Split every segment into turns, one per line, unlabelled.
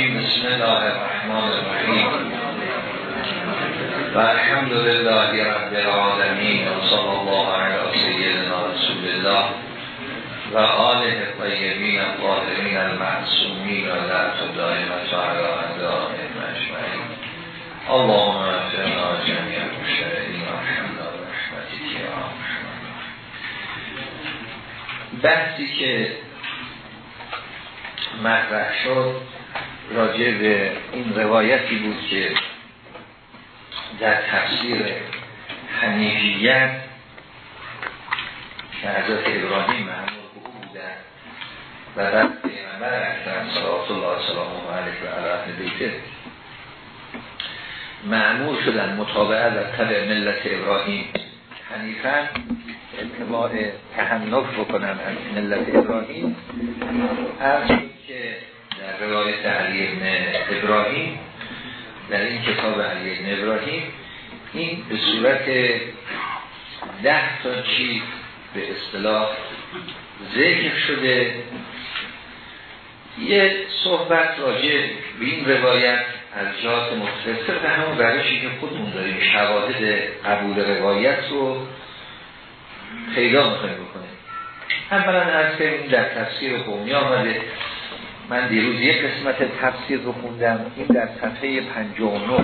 بسم الله الرحمن الرحیم و الحمد لله رب العالمین و صلی الله علی سیدنا رسول الله و آله طیبین الطاهرین المعصومین و لعت دائمت علی اعدائهم اجمعین. اللهم اغفرنا جميع المشترکین و الحمد رحمتک یا بحثی که مطرح شد راجع به این روایتی بود که در تفسیر حنیفیت که حضرت ابراهیم او بودن و بعد پیغمبر اکرم صلوات الله سلام علیه و علیه بیته معمول شدن مطابعه در تبع ملت ابراهیم. حنیفن اتباع تحنف بکنن از ملت ابراهیم. در روایت علی ابن ابراهیم در این کتاب علی ابن ابراهیم این به صورت ده تا چیز به اصطلاح ذکر شده. یه صحبت راجع به این روایت از جهات مختصر به همون روشی که خودمون داریم شواهد قبول روایت رو پیدا می‌خوایم بکنیم. اولا از در تفسیر قومی آمده من دیروز یک قسمت تفسیر رو خوندم این در صفحه 59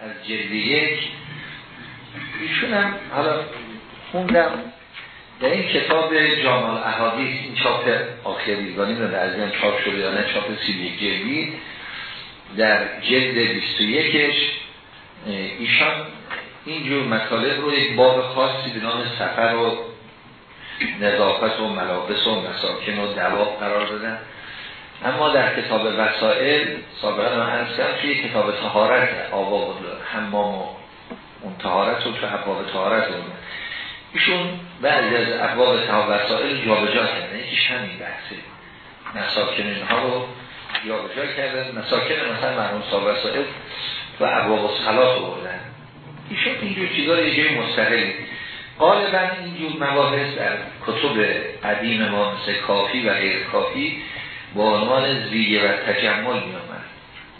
از جلد یک. ایشونم حالا خوندم. در این کتاب جامال احادیث این چاپ آخریگانی رو در این چاپ شده یا نه چاپ سی جلدی در جلد 21ش ایشان اینجور مطالب رو یک باب خاصی به نام سفر و نظافت و ملابس و مساکن و دواب قرار دادن. اما در کتاب وسائل سابقا من هستم توی کتاب تهارت آباب حمام و اون تهارت و تو ابواب تهارت اون ایشون بعضی از ابواب وسائل جابجا کردن. یکیش همین بحثه مساکن اینها رو جابجا کردن. مساکن مثلا مرحوم صاحب وسائل و ابواب صلات بردن. ایشون اینجور چیزا رو یه جای مستقلی. غالبا اینجور مباحث در کتب قدیم ما مثل کافی و غیر کافی با عنوان زیگه و تجمل می آمد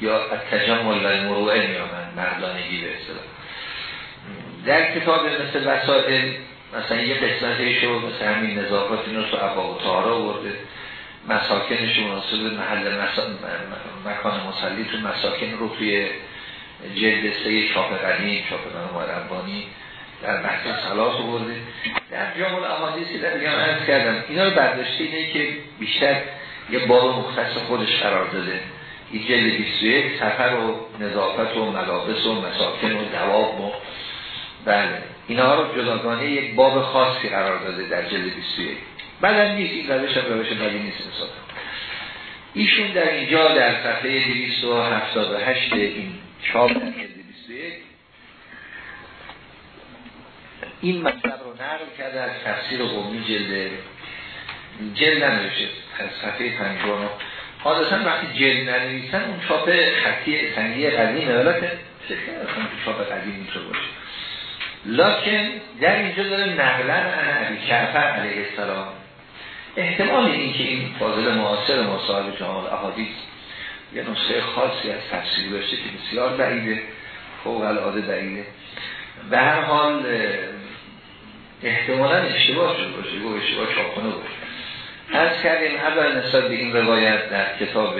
یا تجمل و مروعه می آمد مردانگی به اصطلاح. در کتاب مثل وسائل مثلا یه قسمتش رو مثل همین نظافت اینو تو ابواب تارا ورده. مساکنش مناسب محل مسا... مکان مسلی تو مساکن رو توی جلد سه چاپ قدیم چاپ مربانی در بحث صلاح برده در جامل احادیثی در دیگه عرض کردم اینا رو برداشته اینه که بیشتر یه باب مختص خودش قرار داده. این جلد 21 سفر و نظافت و ملابس و مساکن و دواب و بله. اینا رو جداگانه یک باب خاصی قرار داده در جلد 21 بعد نیست این روش هم روش نبی نیست مثلا. ایشون در اینجا در صفحه 278 این چاپ در جلد 21 این مطلب رو نقل کرده از تفسیر قومی جلد جلد ننوشته. از صفحه 59 حادثا وقتی جلد ننویسن اون چاپ خطی سنگی قدیم ولکن فکر اصلا چاپ قدیم می‌تونه باشه. لکن در اینجا داره نقلن انا عبی شعفر علیه السلام. احتمال این که این فاضل معاصر ما صاحب جامال احادیث یه نسخه خاصی از تفسیر داشته که بسیار بعیده فوق العاده بعیده. به هر حال احتمالا اشتباه شده باشه گوه اشتباه چاپانه باشه. از کردیم اول نسبت به این روایت در کتاب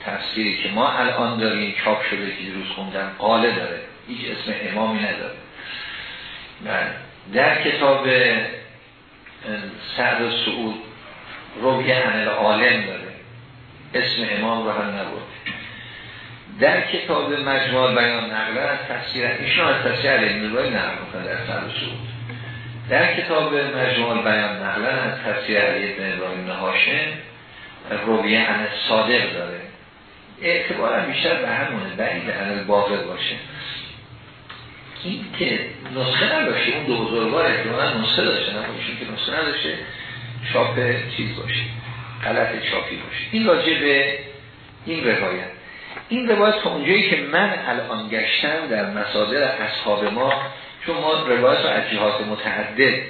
تفسیری که ما الان داریم چاپ شده که روز خوندن قاله داره. هیچ اسم امامی نداره. در کتاب سعد و سعود روی عمل عالم داره. اسم امام رو هم نبود در کتاب مجموع بیان نقله از تفسیر ایشون از تفسیر روی نقل در سعد و سعود. در کتاب مجموع بیان نقله از تفسیر علی ابن ابراهیم هاشم رویه عن صادق داره. اعتبارا بیشتر به همونه بعید عن باقر باشه. این که نسخه نداشته اون دو بزرگوار احتمالا نسخه داشته نمایشون که نسخه نداشته چاپ چیز باشه غلط چاپی باشه. این راجع به این روایت. این روایت تا اونجایی که من الان گشتم در مصادر اصحاب ما چون ما روایت رو از جهات متعدد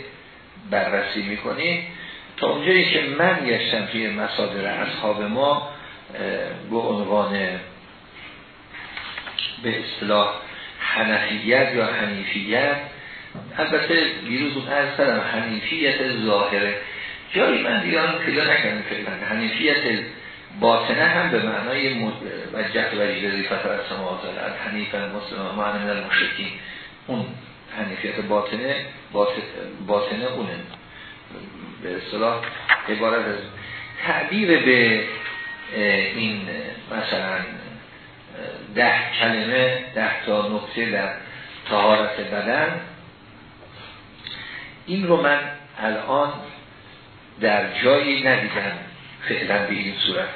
بررسی می‌کنیم تا اونجایی که من گشتم توی مصادر اصحاب ما به عنوان به اصطلاح حنفیت یا حنیفیت البته بیروز اون ارز کردم حنیفیت ظاهره. جایی من دیگران پیدا نکردم فعلا. حنیفیت باطنه هم به معنای وجهت و جدی فتر از سماوات الارض حنیف مسلم معنی من المشرکین اون حنیفیت باطنه باطنه اونه. به اصطلاح عبارت از تعبیر به این مثلا ده کلمه ده تا نقطه در تهارت بدن. این رو من الان در جایی ندیدم فعلا به این صورت.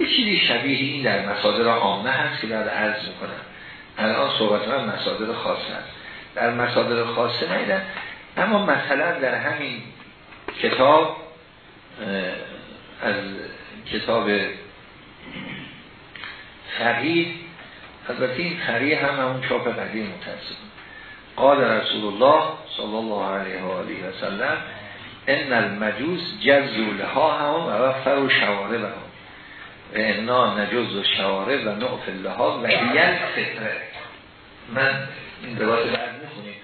یه چیزی شبیه این در مصادر عامه هست که بعد عرض می‌کنم. الان صحبت من مصادر خاص هست. در مصادر خاصه نیدن. اما مثلا در همین کتاب از کتاب فقیه البته این فقیه هم همون چاپ قدیم متاسم قال رسول الله صلی الله علیه و آله و سلم ان المجوس جزو لها هم و وفر و شواره و هم و انا نجز و شواره و نعف لها و یل فطره من این دوات بعد می‌خونیم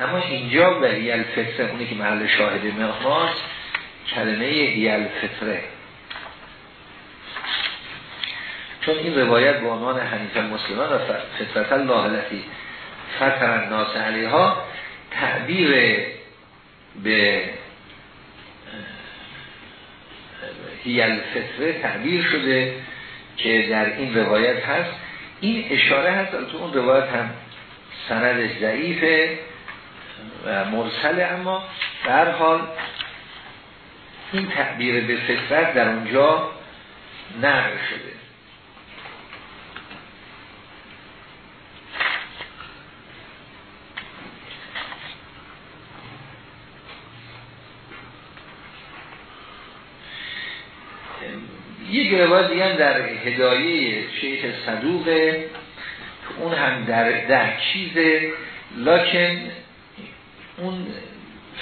اما اینجا و یل فطره اونی که محل شاهد مقماست کلمه یل فطره چون این روایت به عنوان حنیف مسلمان و فطرت الله التي فطر الناس علیها تعبیر به هیل فطره تعبیر شده که در این روایت هست. این اشاره هست تو اون روایت هم سندش ضعیفه و مرسله اما در حال این تعبیر به فطرت در اونجا نقل شده. یک روایت دیگه در هدایه شیخ صدوقه اون هم در ده چیزه لکن اون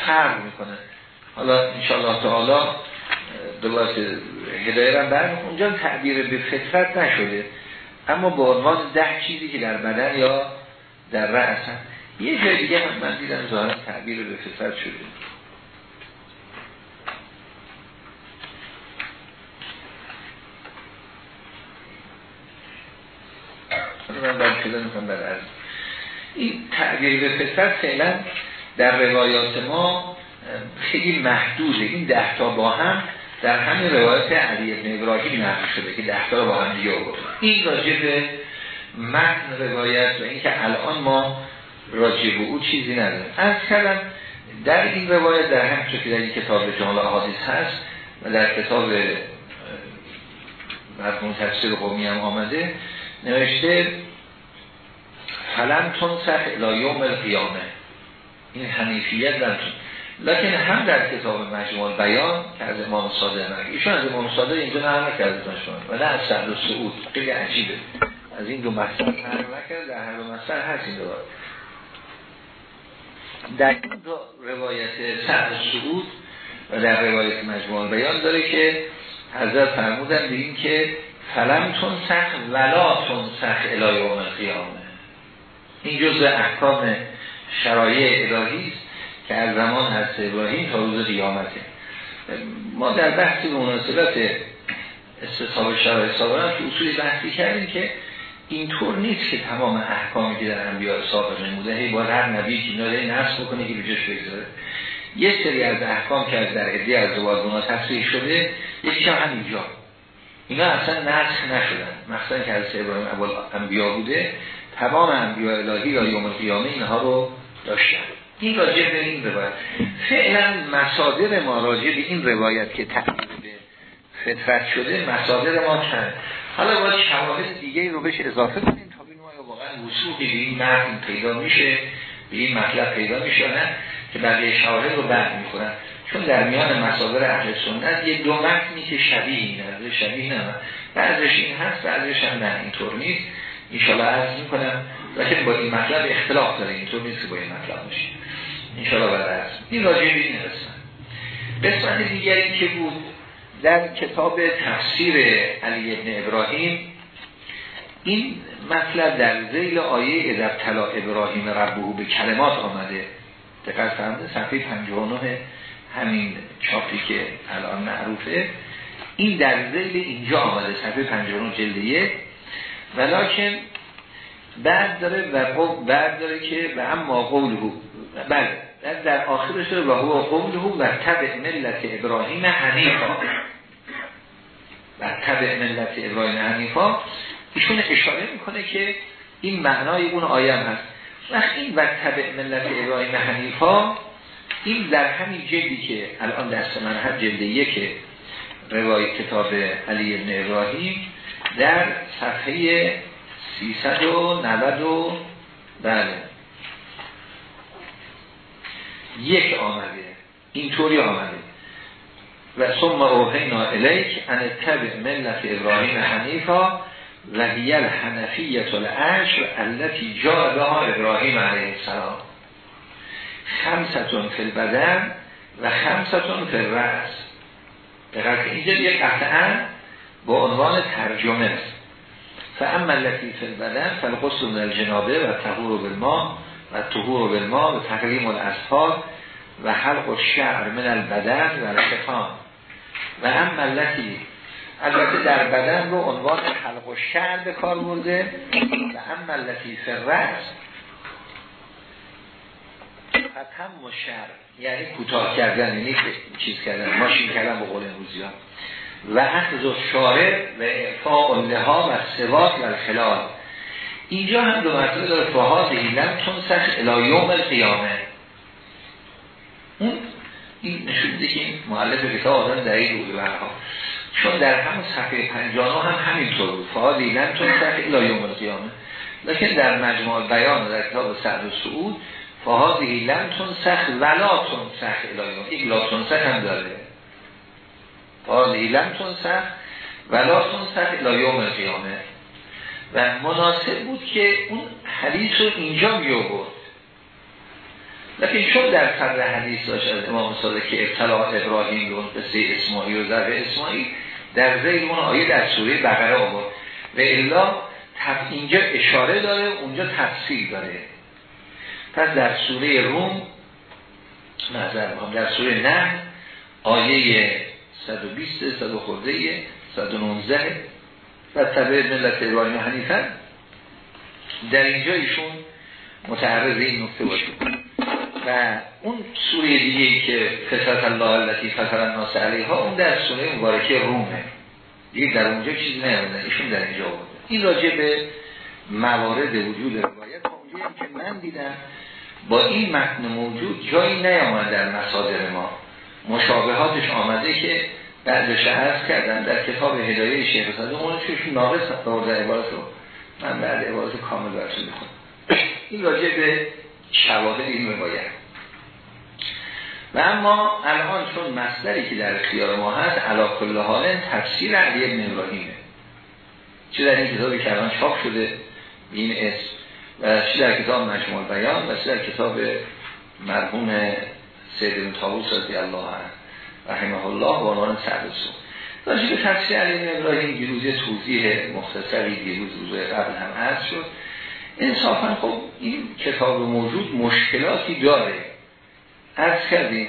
فرق می‌کنه. حالا انشاءالله تعالی دوباره هدایه هم برمون اونجا تعبیر به فطرت نشده. اما به عنوان ده چیزی که در بدن یا در رأس هم. یه جای دیگه هم من دیدم ظاهرا تعبیر به فطرت شده من باید پیدا می‌کنم در از این تعبیر فطرت فعلا در روایات ما خیلی محدوده این ده تا با هم در همین روایت علی ابن ابراهیم نقل شده که ده تا با هم دیگه این راجع متن روایت و اینکه الان ما راجع به او چیزی نداریم. از کلم در این روایت در هم که در این کتاب جمال احادیث هست و در کتاب مرمون تفسیر قومی هم آمده نوشته فلم تنسخ الایوم القیامه. این حنیفیت در لکن هم در کتاب مجموع بیان که از امام صادق نگه ایشون از امام صادق اینجا نه نکرده و نه از سعد و سعود. خیلی عجیبه. از این دو مصدر نقل نکرده در هر دو مصدر هست این دو در این دو روایت سعد و سعود و در روایت مجموع بیان داره که حضرت فرمودن به این که فلم تنسخ ولا تنسخ الایوم القیامه. این جزء احکام شرایع الهی است که از زمان هست ابراهیم تا روز قیامته. ما در بحثی به مناسبت استصحاب شرایع سابقا که اصولی بحثی کردیم که اینطور نیست که تمام احکامی که در انبیاء سابق نموده هی با هر نبی که ناده نفس بکنه که بجاش بگذاره. یک سری از احکام که از در عده از زوادونا تصریح شده یکی هم همینجا. اینا اصلا نسخ نشدن. مثلا که از ابراهیم اول انبیا بوده. تمام انبیاء الهی یا یوم القیامه اینها رو داشتن. این راجع به این روایت. فعلا مصادر ما راجع به این روایت که تعبیر فطرت شده مصادر ما چند؟ حالا باید شواهد دیگه رو بهش اضافه کنیم تا ببینیم آیا واقعا وصولی به این متن پیدا میشه به این مطلب پیدا میشه نه که بقیه شواهد رو بعد می‌کنن. چون در میان مصادر اهل سنت یه دو متنی که شبیه این شبیه نه. بعضش این هست بعضش هم نه. اینطور نیست. انشالله عرض می‌کنم. لیکن با این مطلب اختلاف داره. اینطور نیست که با این مطلب باشه انشالله بعد عرض این راجعه به این قسمت. قسمت دیگری که بود در کتاب تفسیر علی ابن ابراهیم این مطلب در زیل آیه ادب طلا ابراهیم ربهو به کلمات آمده. دقیق فرمده صفحه 59 همین چاپی که الان معروفه. این در زیل اینجا آمده. صفحه 59 جلد یک. ولیکن بعد داره و بعد داره که و اما قوله. بله. در آخرش و هو قوله و تبع ملت ابراهیم حنیفا. و تبع ملت ابراهیم حنیفا. ایشون اشاره می‌کنه که این معنای اون آیه هست. وقت این و تبع ملت ابراهیم حنیفا این در همین جلدی که الان دست من هر جلد یک روای کتاب علی ابن ابراهیم در صفحه 390 بله یک آمده. اینطوری آمده. و ثم اوهینا الیک ان تبع ملت ابراهیم حنیفا و هی الحنفیت العشر التي جاء بها ابراهیم علیه السلام. خمستون فی البدن و خمستون فی الرأس. دقیق اینجا یک قطعا با عنوان ترجمه. است فاما التي فی البدن فالغسل من الجنابه و تهور بالماء و تهور بالماء و تقریم الاصفار و حلق و شعر من البدن و الختان و هم ملتی البته در بدن رو عنوان حلق و شعر به کار برده. و هم ملتی فررس فتم و شعر. یعنی کوتاه کردن یعنی چیز کردن ماشین کردن به قول امروزی ها. و اخذ و شاره و اعفاء لها و سواک و الخلال. اینجا هم دو مرتبه داره فهاد ایلم تون سخ الایوم القیامه. اون این نشون میده که این مؤلف کتاب آدم این روی برها چون در همون صفحه 59 هم همینطور بود. فعال دیدن چون صفحه الایوم القیامه. لیکن در مجموع بیان در کتاب سعد و سعود فهاد لم سخ ولا سخ الایوم یک لا سخ هم داره. فهاد لم سخ ولا سخ الایوم القیامه. و مناسب بود که اون حدیث رو اینجا بیاورد لیکن چون در صدر حدیث داشت از امام صادق که ابتلاع ابراهیم رو قصه اسماعیل و ضرب اسماعیل در زیر اون آیه در سوره بقره آورد. و الا اینجا اشاره داره اونجا تفصیل داره. پس در سوره روم نظر در سوره نه آیه 120 100 خورده 119 و تبع ملت ابراهیم حنیفه. در اینجا ایشون متعرض این نکته باشه. و اون سوره دیگه که فسرت الله التي فطر الناس علیها اون در سوره مبارکه رومه. دیگه در اونجا چیزی نیامده ایشون در اینجا آورده. این راجع به موارد وجود روایت. اونجا که من دیدم با این متن موجود جایی نیامده در مصادر ما. مشابهاتش آمده که بعدش عرض کردن در کتاب هدایه شیخ صدق اون چون ناقص در عبارت رو من بعد عبارت کامل برسون می‌کنم این راجع به شواهد این روایت. و اما الان چون مصدری که در اختیار ما هست علا کل حال تفسیر علی ابن ابراهیمه. چه در این کتابی که الان چاپ شده این اسم و چه در کتاب مجموع بیان و چه در کتاب مرحوم سید بن طاووس رضی الله عنه رحمه الله و عنوان سعد سو راجع به تفسیر علی ابراهیم دیروز توضیح مختصری دیروز روز قبل هم هست شد. انصافا خب این کتاب موجود مشکلاتی داره. عرض کردیم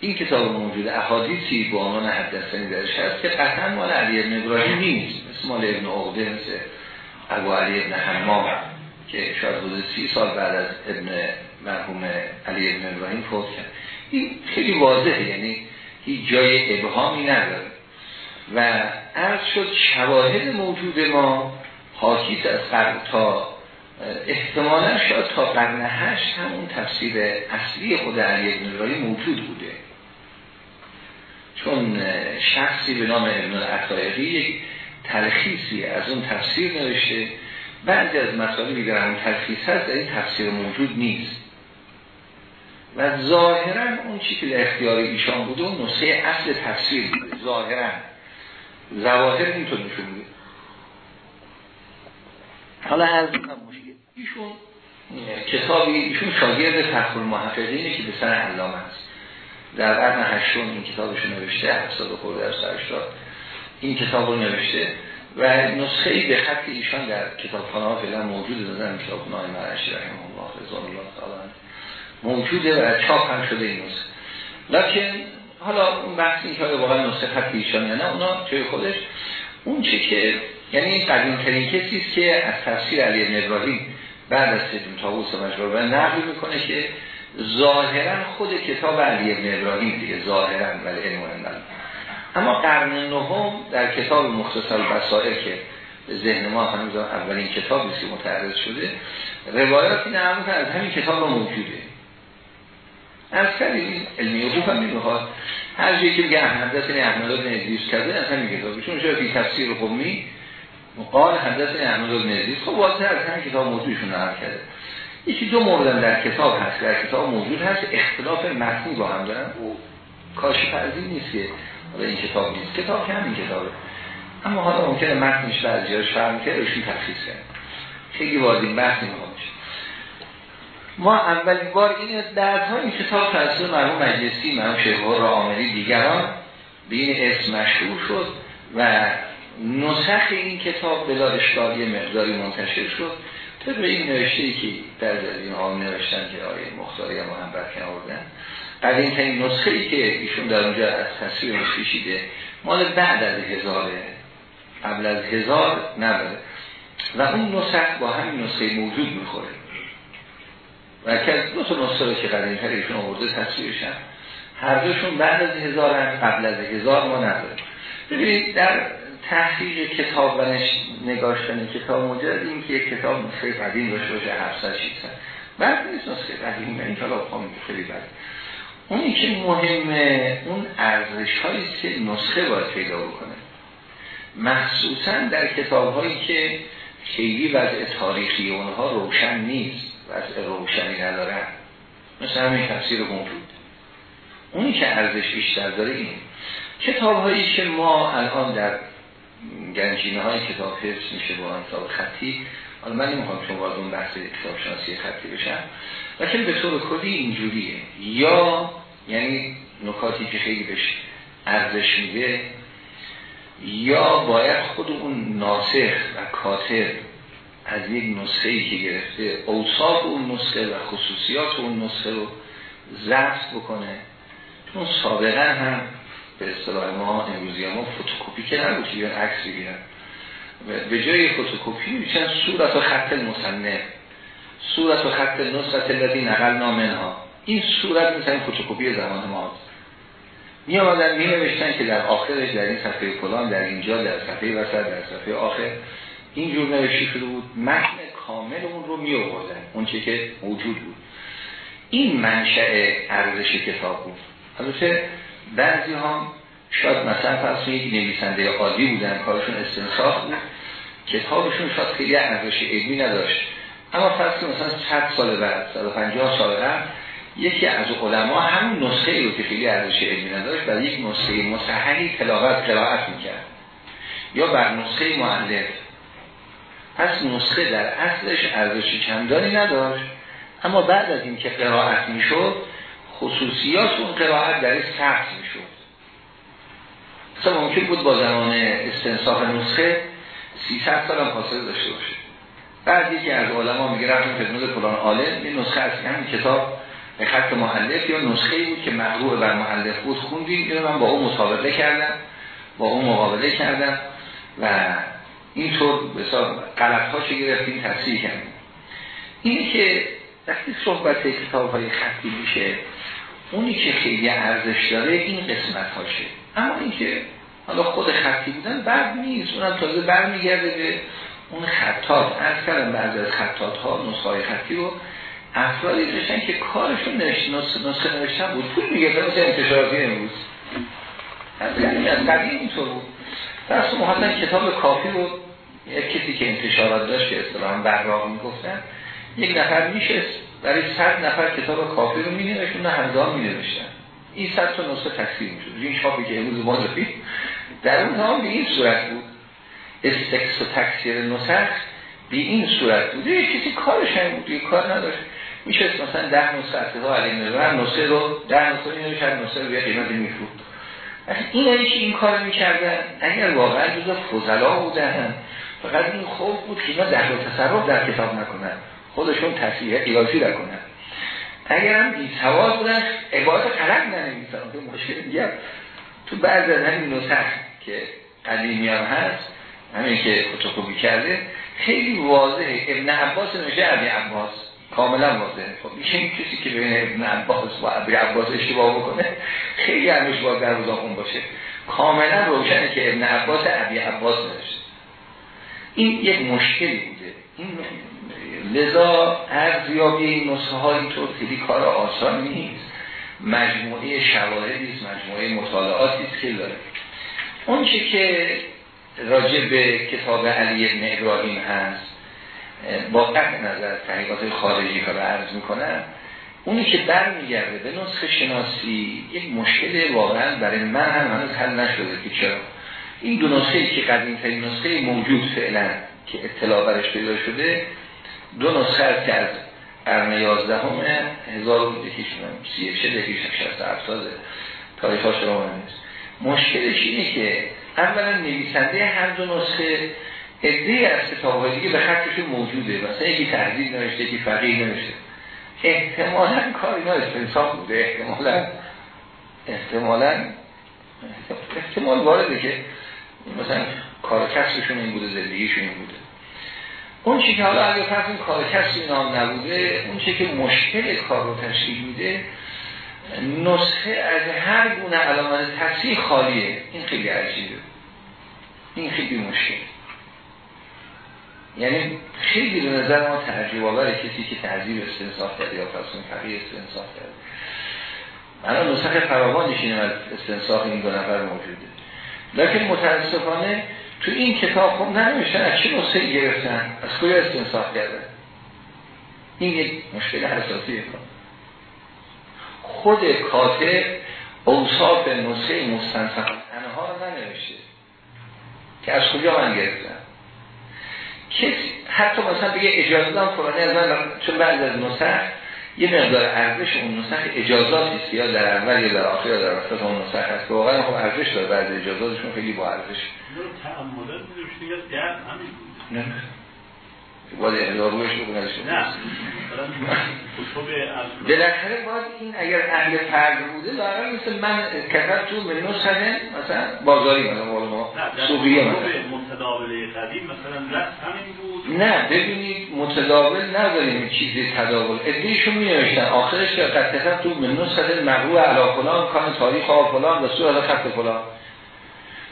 این کتاب موجود احادیثی با عنوان حدثنی درش هست که قطعا مال علی ابن ابراهیم نیست. مثل مال ابن عقده مثل ابو علی ابن حمام که شاید حدود سی سال بعد از ابن مرحوم علی ابن ابراهیم فوت کرد. این خیلی واضحه یعنی هیچ جای ابهامی نداره. و عرض شد شواهد موجود ما حاکیت از قرن تا احتمالا شاید تا قرن هشت همون تفسیر اصلی خود علی ابن موجود بوده. چون شخصی به نام ابن العطایقی یک تلخیصی از اون تفسیر نوشته. بعضی از مطالبی در همون تلخیص هست در این تفسیر موجود نیست. و ظاهرا اون چی که در اختیار ایشان بوده اون نسخه اصل تفسیر بوده ظاهرا. ظواهر اینطور نشون بوده حالا از ایشون کتابی ایشون شاگرد فخر المحققینه که به سر علامه است. در قرن هشتم این کتابش نوشته هفتاد خورده در سرشتاد این کتاب رو نوشته و نسخه ای به خط ایشان در کتابخانه ها فعلا موجود دادن کتابخانه های مرشی رحمه الله رضوان الله تعالی موجوده و چاپ هم شده این نسخه. لکن حالا اون بحث این که واقعا نسخه خط ایشان نه اونا توی خودش. اون چه که یعنی قدیم ترین کسی است که از تفسیر علی ابن ابراهیم بعد از سیدون تاووس و مجبور نقل می‌کنه که ظاهرا خود کتاب علی ابن ابراهیم دیگه ظاهرا ولی علم اما قرن نهم در کتاب مختصر بسائر که ذهن ما هنوز اولین کتابی که متعرض شده روایاتی نمون از همین کتاب موجوده. از کردیم علمی حقوق هم می‌خواد هر جایی که بگه حدث احمد بن کرده از همین کتابی چون شده فی تفسیر قومی قال حدث احمد بن ادریس خب واضح از همین کتاب موجودشون نقل کرده. یکی دو مورد در کتاب هست. در کتاب موجود هست. اختلاف متنی با هم دارن. او از این نیست که حالا این کتاب نیست. کتاب که همین کتابه. اما حالا ممکنه متنش بعضی جاش فرم که روشون تخصیص کرد خیلی این بحث ما اولین بار این ها این کتاب توسط مرحوم مجلسی مرحوم شیخور آمری دیگران به این اسم مشهور شد و نسخ این کتاب بلا مقداری منتشر شد طبق این نوشته که در این آن نوشتن که آیه مختاری هم هم برکن آوردن قدیم ترین نسخه ای که ایشون در اونجا از تصویر کشیده مال بعد از هزاره قبل از هزار نداره و اون نسخ با همین نسخه موجود می‌خوره. و که از دو تا نسخه که قدیم تر ایشون آورده تصویرشن هر دوشون بعد از هزار هم قبل از هزار ما نداره ببینید در تحقیق کتاب و نگاشتن کتاب مجرد این که یک کتاب نسخه قدیم داشته باشه 700 600 بعد نیست نسخه قدیم این کلا خیلی بعد اونی که مهمه اون ارزش هایی که نسخه باید پیدا بکنه. مخصوصا در کتاب هایی که خیلی وضع تاریخی اونها روشن نیست. وضع روشنی ندارن مثل همین تفسیر موجود. اونی که ارزش بیشتر داره این کتاب هایی که ما الان در گنجینه های کتاب حفظ میشه با کتاب خطی حالا من نمی‌خوام چون وارد اون بحث کتاب شناسی خطی بشم لیکن به طور کلی اینجوریه. یا یعنی نکاتی که خیلی بهش ارزش میده یا باید خود اون ناسخ و کاتب از یک نسخه ای که گرفته اوصاف اون نسخه و خصوصیات اون نسخه رو ضبط بکنه چون سابقا هم به اصطلاح ما امروزی ما فوتوکوپی که نبود که عکس بگیرن. به جای فوتوکوپی میشن صورت و خط مصنف صورت و خط نسخت الذی نقل نامنها این صورت مثلا فوتوکوپی زمان ما می آمدن می نوشتن که در آخرش در این صفحه فلان در اینجا در صفحه وسط در صفحه آخر. اینجور نوشته شده بود متن کامل اون رو می آوردن اون چه که موجود بود. این منشأ ارزش کتاب بود. البته بعضی ها شاید مثلا فرض یک نویسنده عادی بودن کارشون استنساخ بود کتابشون شاید خیلی ارزش علمی نداشت. اما فرض مثلا 100 سال بعد 150 سال قبل یکی از علما همون نسخه ای رو که خیلی ارزش علمی نداشت بر یک نسخه مصححی تلاوت قرائت می‌کرد. یا بر نسخه معلف پس نسخه در اصلش ارزش چندانی نداشت. اما بعد از اینکه قرائت می‌شد خصوصیات اون قرائت درش سخت می‌شد. مثلا ممکن بود با زمان استنساخ نسخه 300 سال هم فاصله داشته باشه. بعد یکی از علما میگه رفتم خدمت فلان عالم این نسخه از همین کتاب به خط محلف یا نسخه بود که مقروع بر محلف بود خوندیم. اینو من با اون مطابقه کردم با اون مقابله کردم و اینطور بسیار غلط ها چه گرفتیم تصحیح کردیم اینی که وقتی صحبت کتاب های خطی میشه اونی که خیلی ارزش داره این قسمت هاشه اما اینکه حالا خود خطی بودن بد نیست. اونم تازه برمیگرده به اون خطات از کردم بعضی از خطات ها نسخه خطی رو افرادی داشتن که کارشون نسخه نوشتن بود. پول میگه مثل انتشاراتی امروز. از قدیم اینطور بود. درست محتن کتاب کافی رو یک کسی که انتشارات داشت که اصطلاحا براق می‌گفتن یک نفر میشه برای صد نفر کتاب کافی رو می نوشت اون همزان می نوشتن این صد تا نسخه تکثیر می شد این شاپی که امروز ما داریم در اون زمان به این صورت بود. استکس و تکثیر نسخ به این صورت بود. یک کسی کارش هم بود کار نداشت. میشه مثلا ده نسخه ها علی هر نسخه رو ده نسخه اینو شاید نسخه رو به قیمت میفروخت. این که این کار می‌کردن اگر واقعا جزا فضلا بودن فقط این خوب بود که اینا در تصرف در کتاب نکنن. خودشون تصحیح قیاسی نکنن. اگر هم بی سواد بودن عبارت غلط ننویسن. مشکل دیگر تو بعض از همین نسخ که قدیمی هم هست همین که فتوکپی کرده خیلی واضحه. ابن عباس نوشته ابی عباس. کاملا واضحه. خب میشه این کسی که بین ابن عباس و ابی عباس اشتباه بکنه خیلی همش باید در خون باشه. کاملا روشنه که ابن عباس ابی عباس نوشته. این یک مشکلی بوده. این لذا ارزیابی این نسخه های طور خیلی کار آسان نیست. مجموعه شواهدی است مجموعه مطالعاتی است که داره. اون چی که راجع به کتاب علی ابن ابراهیم هست با قطع نظر تحقیقات خارجی ها رو عرض می‌کنم اونی که برمیگرده به نسخه شناسی یک مشکل واقعا برای من هم هنوز حل نشده که چرا. این دو نسخه که قدیم ترین نسخه موجود فعلا که اطلاع برش پیدا شده دو نسخه هست که از قرن یازده همه هزار سی چه دهیش شست افتاده تاریخ ها شما نیست. مشکلش اینه که اولا نویسنده هر دو نسخه ادهی از کتاب دیگه به خطش موجوده. مثلا یکی تحضیل نوشته یکی فقیه نوشته. احتمالا کاری اینا استنساخ بوده. احتمالا احتمالا احتمال وارده که مثلا کار این بوده زندگیشون این بوده. اون چی که حالا اگر فرض این کار نبوده اون چی که مشکل کار رو تشکیل میده نسخه از هر گونه علامت تصحیح خالیه. این خیلی عجیبه. این خیلی مشکل. یعنی خیلی به نظر ما تعجیب آور کسی که تعذیب استنصاف کرده یا فرسون فقیه استنصاف کرده. الان نسخه فراوان نشینه از استنصاف این دو نفر موجوده. لیکن متاسفانه تو این کتاب خب ننوشتن از چه نسخه گرفتن؟ از کجا استنصاف کردن؟ این یک مشکل حساسیه کن خود کاتب اوصاف نسخه مستنسخ انها رو ننوشته که از کجا من گرفتم. کسی حتی مثلا بگه اجازه دارم فلانی از من چون بعد از نسخ یه مقدار ارزش اون نسخ اجازاتی است یا در اول یا در آخر یا در وسط اون نسخ هست. که واقعا خب ارزش داره. بعد اجازاتشون خیلی با ارزش. نه. باید احضار روش بکنه نه. بالاخره باید این اگر اهل فرد بوده داره مثل من کتب تو به نسخه مثلا بازاری مثلا ما سوقیه مثلا. متداوله قدیم مثلا همین بود. نه ببینید متداول نداریم چیزی تداول. ادیشون می نوشتن آخرش که قد کتب تو به نسخه مقروع علا فلان کان تاریخ ها فلان و سوال خط فلان.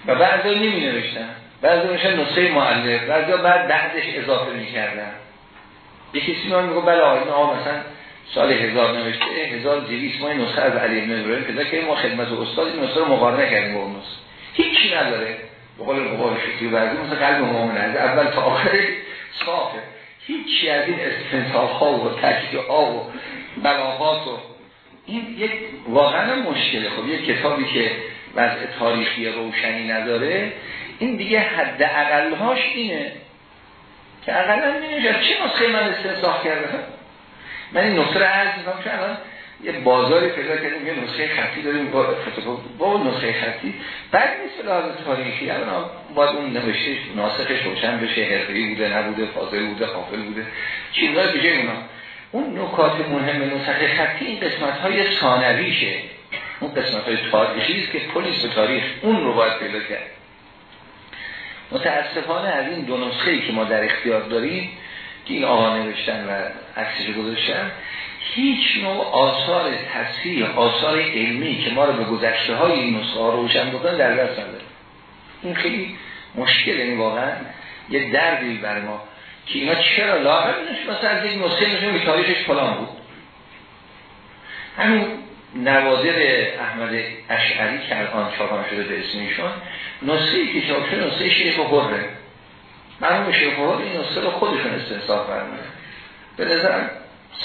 و بعد نمی نوشتن بعضی میشه نسخه معلف بعضی بعد بعدش اضافه می‌کردن. یکی کسی میگه بله آقای آقا مثلا سال هزار نوشته هزار دیویس ما این نسخه از علی ابن ابراهیم پیدا که ما خدمت استاد این نسخه رو مقارنه کردیم با اون نسخه. هیچی نداره. به قول مقابل شکلی بعضی مثل قلب مؤمن از اول تا آخر صافه. هیچی از این استنتاق ها و تکیه ها و بلاغات و این یک واقعا مشکله. خب یک کتابی که وضع تاریخی روشنی نداره این دیگه حد اقلهاش اینه که اقلا میشه چه نسخه من استنساخ کردم. من این نسخه رو عرض می‌کنم که الان یه بازاری پیدا کردیم یه نسخه خطی داریم با با نسخه خطی. بعد نیست لحاظ تاریخی. الان باید اون نوشته ناسخش روشن بشه حرفه‌ای بوده نبوده فاضل بوده حافل بوده. چیزهای دیگه اونا اون نکات مهم نسخه خطی این قسمت های ثانویشه. اون قسمت های تاریخی است که پلیس تاریخ اون رو باید پیدا کرد. متاسفانه از این دو نسخه ای که ما در اختیار داریم که این آقا نوشتن و عکسش گذاشتن هیچ نوع آثار تصحیح آثار علمی که ما رو به گذشته های این نسخه ها روشن بودن در دست نداره. این خیلی مشکل این واقعا یه دردی بر ما که اینا چرا لاغر؟ مثلا از یک نسخه نشون تاریخش فلان بود. همین نوادر احمد اشعری که الان چاپان شده به اسم ایشون نسخه که چاپ شده نسخه شیخ حره مرحوم شیخ حره این نسخه رو خودشون استنساخ فرمونه به نظر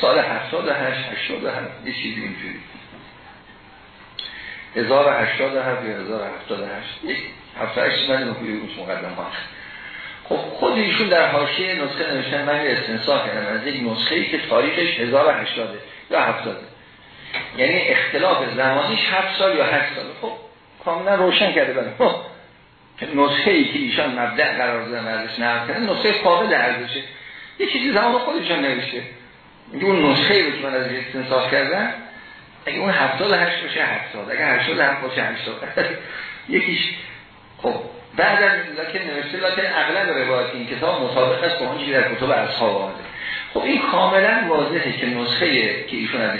سال 78 87 یه چیزی اینجوری. 1087 یا 1078 یک 78 من نکوی اون مقدم ها. خب خود ایشون در حاشیه نسخه نوشتن من استنساخ کردم. از یک نسخه ای که تاریخش 1080 یا 70 یعنی اختلاف زمانیش 7 سال یا 8 سال. خب کاملا روشن کرده برای خب نسخه ای که ایشان مبدع قرار دادن ازش نقل کردن نسخه قابل ارزشه. یه چیزی زمان خودشان نوشته. میگه اون نسخه ای که من از استنساخ کردم اگه اون 78 باشه 70 اگه 87 باشه 80 یکیش خب بعد از لکن نوشته لکن اغلب روایت این کتاب مطابق است با اون در کتب اصحاب آمده. خب این کاملا واضحه که نسخه که ایشون از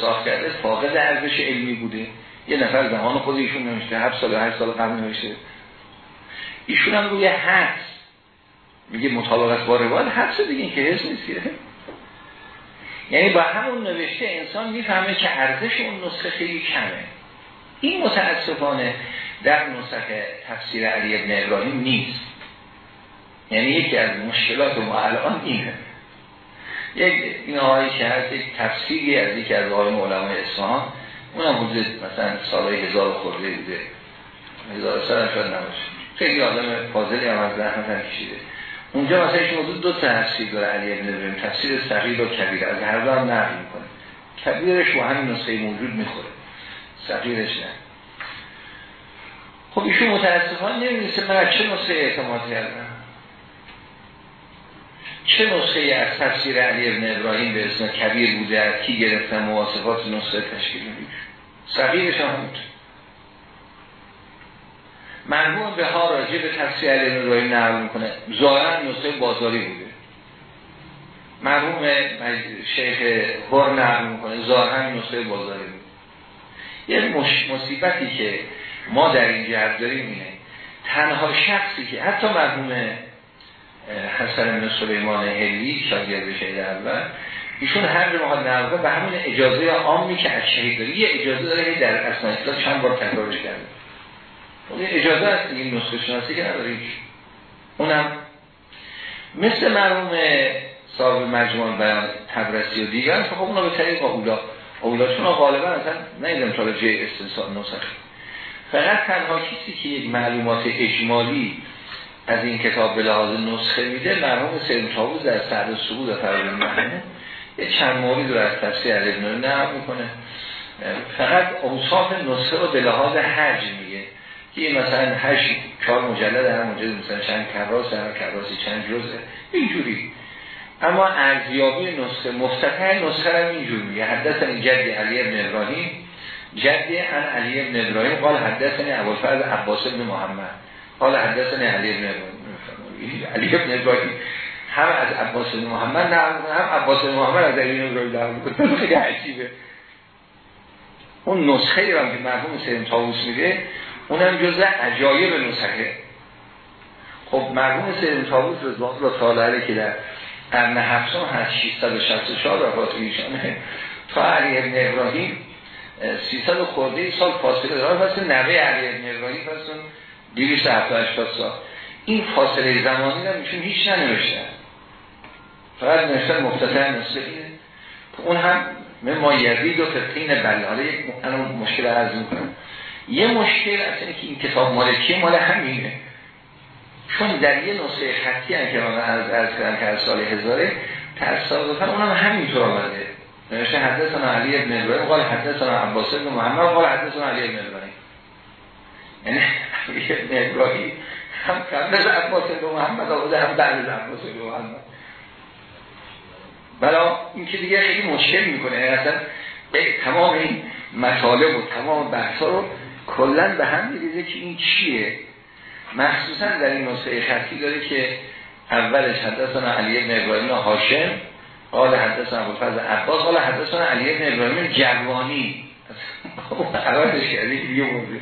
ساخت کرده فاقد ارزش علمی بوده. یه نفر زمان خود ایشون نوشته 7 سال و 8 سال قبل نوشته. ایشون هم روی حدس میگه مطابقت با روایت حدس دیگه این که حس نیست یعنی با همون نوشته انسان می‌فهمه که ارزش اون نسخه خیلی کمه. این متاسفانه در نسخه تفسیر علی ابن ابراهیم نیست. یعنی یکی از مشکلات ما الان اینه. یک این آقایی که هست یک تفسیری از یکی از آقای علمای اصفهان. اونم حدود مثلا سالهای هزار خورده بوده. هزار سال شاید نباشه خیلی آدم فاضلی هم از رحمت هم کشیده. اونجا مثلا ایشون حدود دو تا تفسیر داره علی ابن ابراهیم. تفسیر صغیر و کبیر. از هر دو هم نقل می‌کنه. کبیرش با همین نسخه موجود می‌خوره. صغیرش نه. خب ایشون متاسفانه نمی‌دونسته من چه نسخه اعتماد کردم. چه نسخه از تفسیر علی ابن ابراهیم به اسم کبیر بوده؟ از کی گرفتن مواصفات نسخه تشکیل میشه صغیرش هم بود. مرموم به ها راجع به تفسیر علی ابن ابراهیم نقل می‌کنه. ظاهرا نسخه بازاری بوده. مرموم شیخ هر نقل می‌کنه. ظاهرا نسخه بازاری بوده. یه مصیبتی که ما در این جهت داریم اینه. تنها شخصی که حتی مرحوم حسن بن سلیمان هلی شاگرد شهید اول. ایشون هر جمعه ها نقل به همین اجازه عامی که از شهید داره یه اجازه داره در اسناد چند بار تکرارش کرده. اون خب اجازه هست این نسخه شناسی که نداره اونم مثل مرحوم صاحب مجموع بیان تبرسی و دیگر خب اونا به طریق اولا. اولا چون غالبا اصلا نیدم تا جای استنسان نسخه. فقط تنها کسی که یک معلومات اجمالی از این کتاب به لحاظ نسخه میده مرحوم سید تابوز در سعود و فرد المعنی یه چند مورد رو از تفسیر ابن نقل می‌کنه. فقط اوصاف نسخه رو به لحاظ حج میگه. که مثلا هشت چهار مجلد هر مجلد مثلا چند کراس هر کراسی چند جزه اینجوری. اما ارزیابی نسخه مفتتح نسخه رو اینجوری میگه. حدثنی جدی علی ابن ابراهیم جدی ان علی ابن ابراهیم قال حدثنی ابوالفضل عباس ابن محمد. قال حدثنی علی ابن علی ابن ابراهیم هم از عباس محمد نه هم عباس محمد از علی ابن ابراهیم نقل می‌کنه خیلی عجیبه. اون نسخه ای هم که مرحوم سید طاووس میگه اونم جزء عجایب نسخه. خب مرحوم سید طاووس رضوان الله تعالی که در قرن هفتم هست 664 وفات ایشانه. تا علی ابن ابراهیم 300 خورده سال فاصله داره. پس نوه علی ابن ابراهیم پس 278 سال. این فاصله زمانی رو میشون هیچ ننوشتن فقط نوشتن مفتتر نسبه اون هم ما یزید و فقین بله. حالا یک مشکل عرض می‌کنم. یه مشکل اصلا که این کتاب مال کیه مال همینه. چون در یه نسخه خطی هم که من از عرض کردم که از سال هزاره تصادفا اونم همینطور آمده. نوشته حدثنا علی ابن ابراهیم قال حدثنا عباس ابن محمد قال حدثنا علی ابن ابراهیم یعنی ابن ابراهیم هم از عباس ابن محمد آورده هم بعد عباس ابن محمد. بلا این که دیگه خیلی مشکل می‌کنه. اصلا تمام این مطالب و تمام بحثا رو کلا به هم میریزه که این چیه. مخصوصا در این نسخه خطی داره که اولش حدثنا علی ابن ابراهیم هاشم قال ابو فضل عباس قال حدثنا علی ابن ابراهیم جوانی. عوضش کردی دیگه موضوع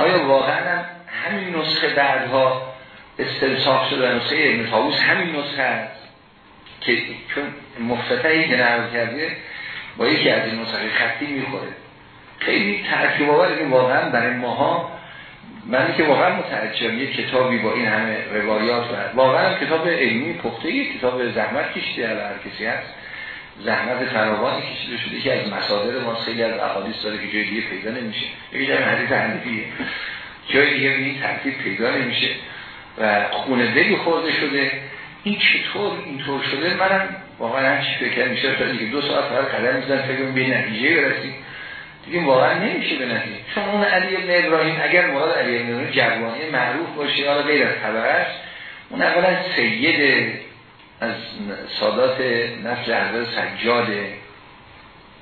آیا واقعا همین نسخه بعدها استنساخ شده نسخه ابن همین نسخه است که چون مفتتحی که نقل کرده با یکی از این نسخه خطی می‌خوره. خیلی تعجب آوره که واقعا برای ماها من که واقعا متعجبم یک کتابی با این همه روایات و واقعا کتاب علمی پخته یک کتاب زحمت کشیده هر کسی هست. زحمت فراوانی کشیده شده. که از مصادر ما خیلی از احادیث داره که جای دیگه پیدا نمیشه. یکی جای حدیث حنفیه جای دیگه این ترتیب پیدا نمیشه. و خونه دلی خورده شده. این چطور اینطور شده؟ منم واقعا هر چی فکر میشه تا دیگه دو ساعت هر قدم میزن فکر به نتیجه برسیم. دیگه واقعا نمیشه به نتیجه. چون اون علی ابن ابراهیم اگر مراد علی ابن ابراهیم جوانی معروف باشه یا غیر از طبعش اون اولا سید از سادات نفس حضرت سجاده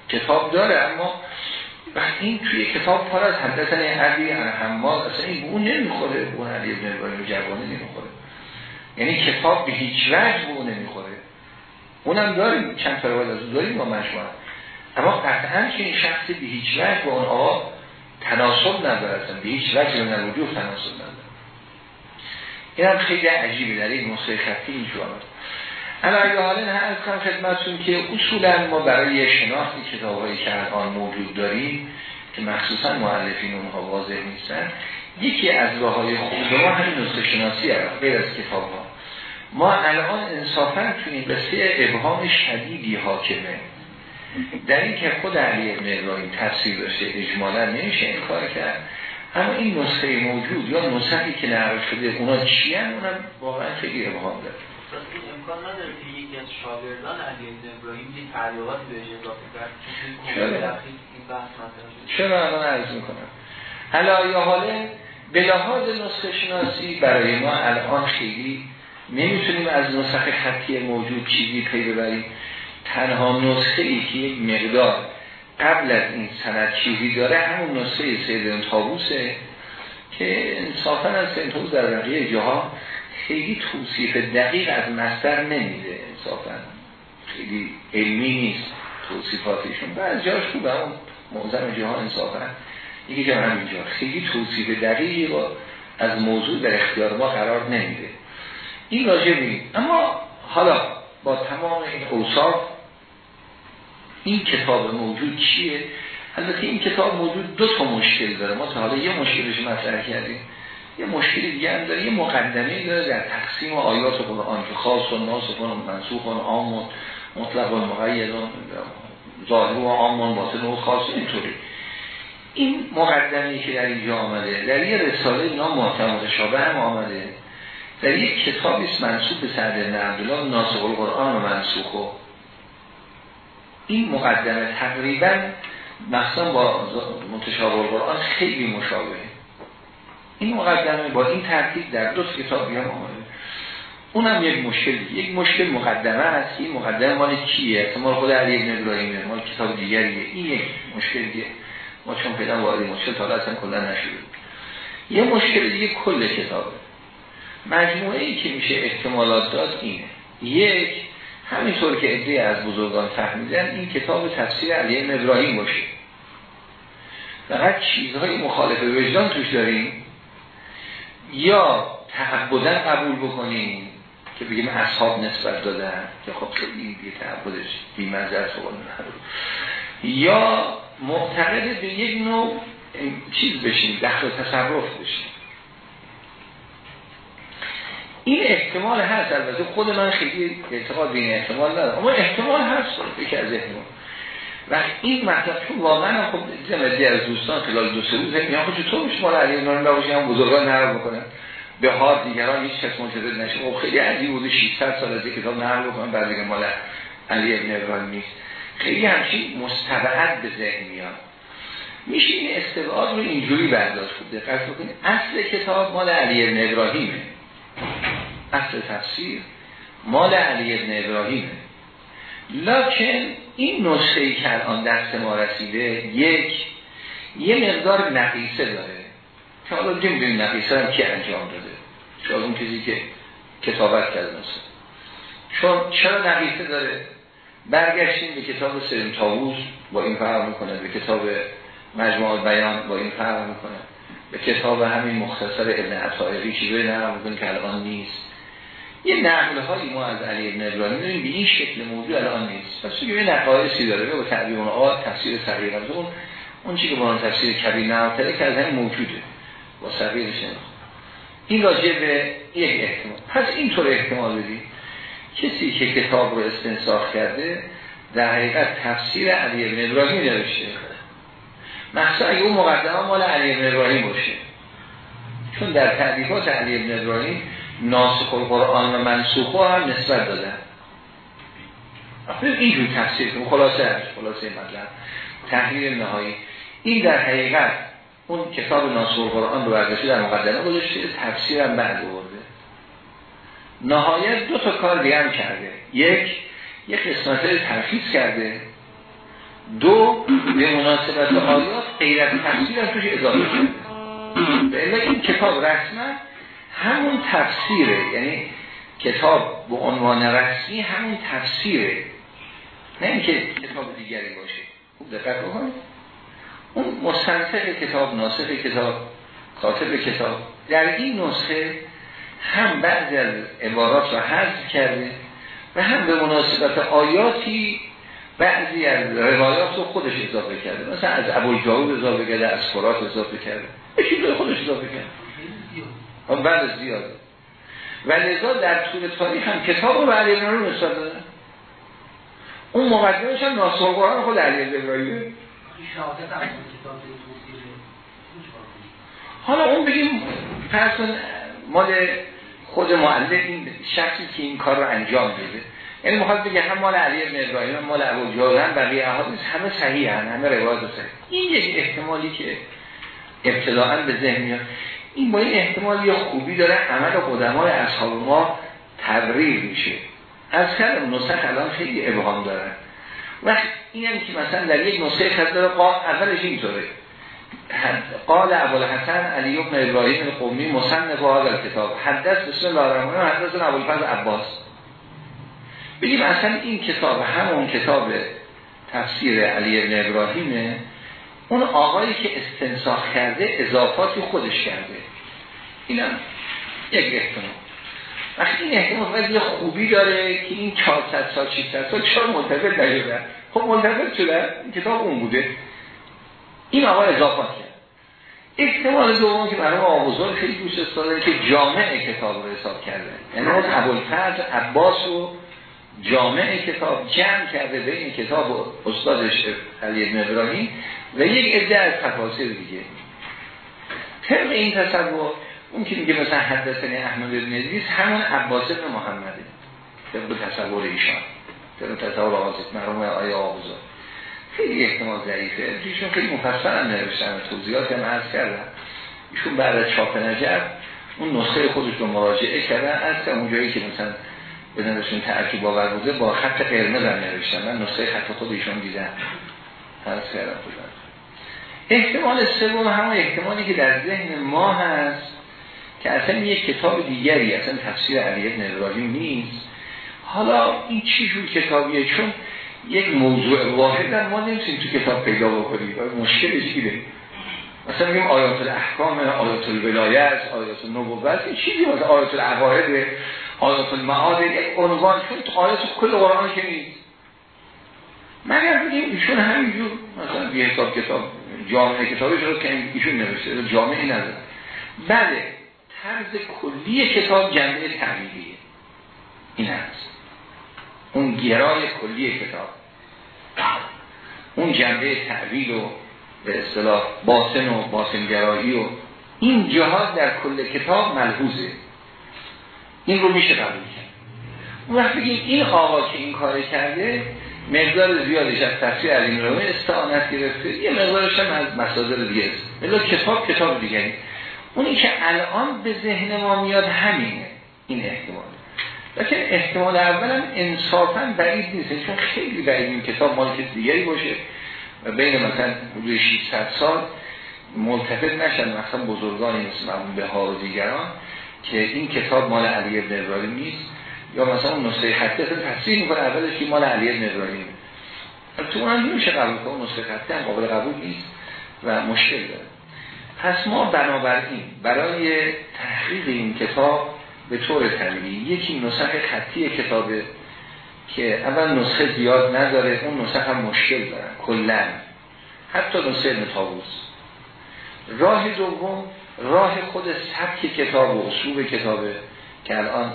کتاب داره اما وقتی این توی کتاب پر از حدثن علی حمال اصلا این نمی‌خوره اون علی ابن ابراهیم جوانی نمی‌خوره. یعنی کتاب به هیچ وجه به نمی‌خوره. اونم داریم چند تا روایت از داریم با مجموعه. اما قطعا که این شخص به هیچ وجه با اون آقا تناسب نداره اصلا به هیچ وجه من وجود تناسب نداره. این هم خیلی عجیبه در این نسخه خطی اما اگه حالا نه از کنم خدمتون که اصولا ما برای شناخت کتابهایی که الان موجود داریم که مخصوصا معلفین اونها واضح نیستن یکی از راه های خوب ما همین نسخه شناسی هست غیر از کتاب ها. ما الان انصافا تو این قصه ابهام شدیدی حاکمه. در این که خود علی ابن ابراهیم تفسیر داشته اجمالا نمیشه این کار کرد. اما این نسخه موجود یا نسخی که نقل شده اونا چی هم اونم واقعا خیلی ابهام داره
امکان نداره که یکی از شاگردان علی ابن ابراهیم یه تعلیقات بهش اضافه کرد.
چرا؟ چرا الان عرض می‌کنم؟ حالا یا حاله به لحاظ نسخه شناسی برای ما الان خیلی نمی‌تونیم از نسخه خطی موجود چیزی پی ببریم. تنها نسخه ای که یک مقدار قبل از این سند چیزی داره همون نسخه سید تابوسه که انصافا از سید تابوس در بقیه جاها خیلی توصیف دقیق از مستر نمیده انصافا. خیلی علمی نیست توصیفاتشون. بعد جاش خوبه. اون معظم جاها انصافا. یکی جا همینجا خیلی توصیف دقیقی رو از موضوع در اختیار ما قرار نمیده. این راجع بیم اما حالا با تمام این اوصاف این کتاب موجود چیه؟ البته این کتاب موجود دو تا مشکل داره. ما تا حالا یه مشکلش مطرح کردیم. یه مشکلی دیگه هم داره یه مقدمه داره در تقسیم آیات قرآن که خاص و ناس و منسوخ و عام و مطلق و مقید و ظاهر و عام و باطن و خاص اینطوری. این مقدمه که در اینجا آمده در یه رساله نام محتمل شابه هم آمده. در یک کتابی است منصوب به سعد بن عبدالله ناسخ القرآن و منسوخ. و این مقدمه تقریبا مخصوصا با متشابه القرآن خیلی مشابهه. این مقدمه با این ترتیب در دو کتابی هم آمده اونم یک مشکل یک مشکل مقدمه است. این مقدمه مال کیه؟ احتمال خود علی ابن ابراهیمه. مال کتاب دیگریه. این یک دیگه. ما چون پیدا وارد مشکل تا اصلا کلا نشده. یه مشکل دیگه کل کتابه. مجموعه ای که میشه احتمالات داد اینه. یک همینطور که عده از بزرگان فهمیدن این کتاب تفسیر علی ابراهیم باشه. فقط چیزهای مخالف وجدان توش داریم. یا تعبدن قبول بکنیم که بگیم اصحاب نسبت دادن که خب خیلی یه تعبدش بیمزه است یا معتقد به یک نوع چیز بشیم دخل تصرف بشیم. این احتمال هست البته خود من خیلی اعتقاد به این احتمال ندارم اما احتمال هست یکی از احتمال. و این مطلب چون واقعا خب زمدی از دوستان خلال دو سه روز میان خب چطور میشه مال علی ابن ابراهیم هم بزرگان نقل بکنن. به ها دیگران هیچ کس مجدد نشه. خب خیلی عجیب بوده 600 سال از کتاب نقل بکنن بعد دیگه مال علی ابن ابراهیم نیست. خیلی همچین مستبعد به ذهن میاد. میشه این استبعاد رو اینجوری برداشت خود دقت بکنید. اصل کتاب مال علی ابن ابراهیمه. اصل تفسیر مال علی ابن ابراهیمه. لکن این نسخه که الان دست ما رسیده یک یه مقدار نقیصه داره. که حالا نمی‌دونیم نقیصه هم که انجام داده. شاید اون کسی که کتابت کرده نسخه چون چرا نقیصه داره؟ برگشتیم به کتاب سریم تاووز با این فرق می‌کنه. به کتاب مجموع بیان با این فرق می‌کنه. به کتاب همین مختصر ابن عطائقی چیزایی نقل می‌کنه که الان نیست. یه نقل هایی ما از علی ابن ابراهیم داریم به این شکل موضوع الان نیست. پس یه نقایصی داره به تعبیر اون آقا تفسیر صغیر از اون اون چی که با اون تفسیر کبیر نقل که از همین موجوده. با صغیرش این راجع به یک احتمال. پس اینطور احتمال بدیم کسی که کتاب رو استنساخ کرده در حقیقت تفسیر علی ابن ابراهیم نوشته. مخصوصا اگه اون مقدمه مال علی ابن ابراهیم باشه. چون در تعلیفات علی ابن ابراهیم ناسخ القرآن و منسوخ هم نسبت دادن. اینجور تفسیر کنم خلاصه هست خلاصه مطلب. تحلیل نهایی. این در حقیقت اون کتاب ناسخ القرآن رو برداشته در مقدمه گذاشته تفسیر هم بعد برده نهایت دو تا کار دیگه کرده. یک یک قسمت ترخیص کرده. دو به مناسبت آیات غیرت تفسیر هم توش اضافه کرده. به این کتاب رسما همون تفسیره. یعنی کتاب به عنوان رسمی همون تفسیره. نه اینکه کتاب دیگری باشه. خوب دقت بکنید. اون مستنسق کتاب ناسخ کتاب کاتب کتاب در این نسخه هم بعضی از عبارات رو حذف کرده و هم به مناسبت آیاتی بعضی از روایات رو خودش اضافه کرده. مثلا از ابو جاود اضافه کرده از فرات اضافه کرده. به خودش اضافه کرده. بعد زیاده و لذا در طول تاریخ هم کتاب رو به علی رو نسبت دادن اون مقدمش هم ناسخ قرآن خود علی ابراهیمه. حالا اون بگیم فرسون مال خود معلق این شخصی که این کار رو انجام دیده یعنی می‌خواد بگه هم مال علی ابن ابراهیم هم مال ابو جاهل بقیه احادیث همه صحیح هن همه روایت صحیح. این یک احتمالی که ابتداعا به ذهن میاد. این با این احتمال یه خوبی داره عمل قدمای اصحاب ما تبریر میشه. از کلم نسخ الان خیلی ابهام دارن و این هم که مثلا در یک نسخه خط داره اولش اینطوره. قال ابو الحسن علی ابن ابراهیم القومی مصنف هذا کتاب حدث بسم الله الرحمن الرحیم حدث ابو الفضل عباس. بگیم اصلا این کتاب همون کتاب تفسیر علی ابن ابراهیمه. اون آقایی که استنساخ کرده اضافاتی خودش کرده. اینم یک احتمال. وقتی این احتمال یه خوبی داره که این 400 سال 600 سال چرا منتظر نشده خب منتظر شده کتاب اون بوده. این آقا اضافات کرد. احتمال دوم که برای آموزان خیلی دوست داره که جامع کتاب رو حساب کرده. یعنی اون ابوالفضل عباس رو جامع کتاب جمع کرده به این کتاب استادش علی ابن ابراهیم و یک عده از تفاصیل دیگه. طبق این تصور اون که میگه مثلا حدثنی احمد بن ادریس همون عباس بن محمده. طبق تصور ایشان. طبق تصور آقاز مرحوم آیا آقوزا. خیلی احتمال ضعیفه. ایشون خیلی مفصل هم نوشتن توضیحات هم عرض کردن. ایشون بعد از چاپ نجب اون نسخه خودش رو مراجعه کردن. از که اون جایی که مثلا به تعجب باور بوده با خط قرمز هم نوشتن من نسخه خط خود ایشون دیدم. عرض کردم بودن احتمال سوم همون احتمالی که در ذهن ما هست که اصلا یک کتاب دیگری اصلا تفسیر علی ابن ابراهیم نیست. حالا این چی جور کتابیه؟ چون یک موضوع واحد ما نمی‌تونیم تو کتاب پیدا بکنیم. مشکل چیه مثلا میگیم آیات الاحکام آیات الولایت آیات النبوت این چیزی مثلا آیات العقاید آیات المعاد یک عنوان چون آیات کل قرآن که نیست. مگر بگیم ایشون همینجور مثلا بی حساب کتاب جامعه کتابش رو که ایشون نوشته جامعه نداره. بله طرز کلی کتاب جنبه تعمیلیه این هست. اون گرای کلی کتاب. اون جنبه تعویل و به اصطلاح باطن و باطن گرایی و این جهات در کل کتاب ملحوظه. این رو میشه قبول کرد. اون وقت بگیم این آقا که این کار کرده مقدار زیادش از تفسیر علی روی استعانت گرفته. یه مقدارش هم از مصادر دیگه است. کتاب کتاب دیگری اونی که الان به ذهن ما میاد همینه. این احتمال. لیکن احتمال اول هم انصافا بعید نیست. چون خیلی بعید این کتاب مال دیگری باشه. و بین مثلا حدود 600 سال ملتفت نشن مثلا بزرگانی مثل مرمون به ها و دیگران که این کتاب مال علی ابن ابراهیم نیست. یا مثلا اون نسخه اصلا تصریح می‌کنه اولش که مال علی ابن ابراهیم. تو اون نمیشه قبول کنه نسخه خطی هم قابل قبول نیست و مشکل داره. پس ما بنابراین برای تحقیق این کتاب به طور طبیعی یکی نسخه خطی کتابه که اول نسخه زیاد نداره اون نسخه هم مشکل دارن کلا. حتی نسخه نتابوس راه دوم راه خود سبک کتاب و اصول کتابه که الان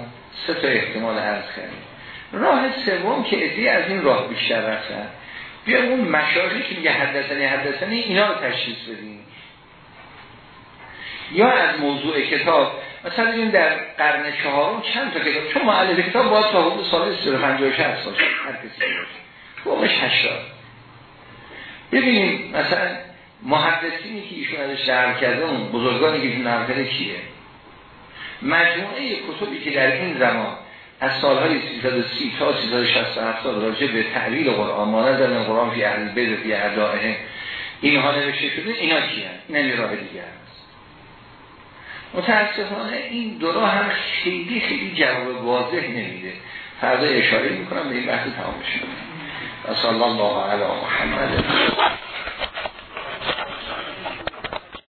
سه تا احتمال عرض کردیم. راه سوم که ادی از این راه بیشتر رفتن. بیا اون مشاهدی که میگه حدثنی حدثنی اینا رو تشخیص بدیم. یا از موضوع کتاب مثلا این در قرن چهارم چند تا کتاب؟ چون معلف کتاب باید تا حدود سال 356 باشه هر کسی باشه. قومش 80 ببینیم مثلا محدثینی که ایشون ازش در کرده اون بزرگانی که ایشون نرکده کیه؟ مجموعه کتبی که در این زمان از سالهای 330 تا 367 سال راجع به تعلیل قرآن مانند در قرآن فی اهل بیت فی اعدائه اینها نوشته شده اینا کیه این هم راه دیگه متاسفانه این دورا هم خیلی خیلی جواب واضح نمیده. فردا اشاره می‌کنم به این بحث تمام شد و صلی الله علی محمد.